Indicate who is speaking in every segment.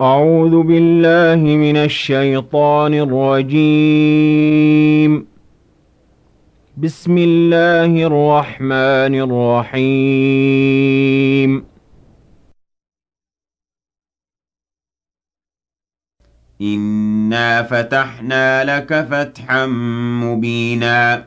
Speaker 1: أعوذ بالله من الشيطان الرجيم. بسم الله الرحمن الرحيم.
Speaker 2: إنا فتحنا لك فتحا مبينا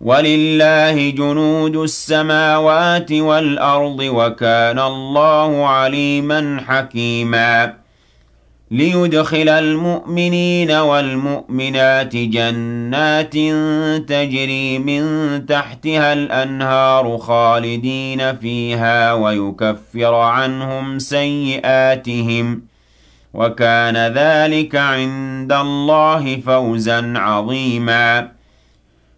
Speaker 2: ولله جنود السماوات والأرض وكان الله عليما حكيما. ليدخل المؤمنين والمؤمنات جنات تجري من تحتها الأنهار خالدين فيها ويكفر عنهم سيئاتهم. وكان ذلك عند الله فوزا عظيما.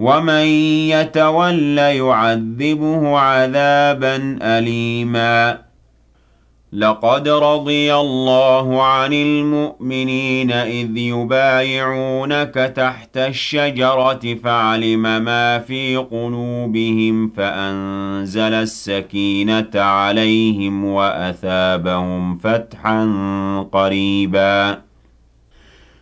Speaker 2: ومن يتول يعذبه عذابا أليماً لقد رضي الله عن المؤمنين إذ يبايعونك تحت الشجرة فعلم ما في قلوبهم فأنزل السكينة عليهم وأثابهم فتحا قريبا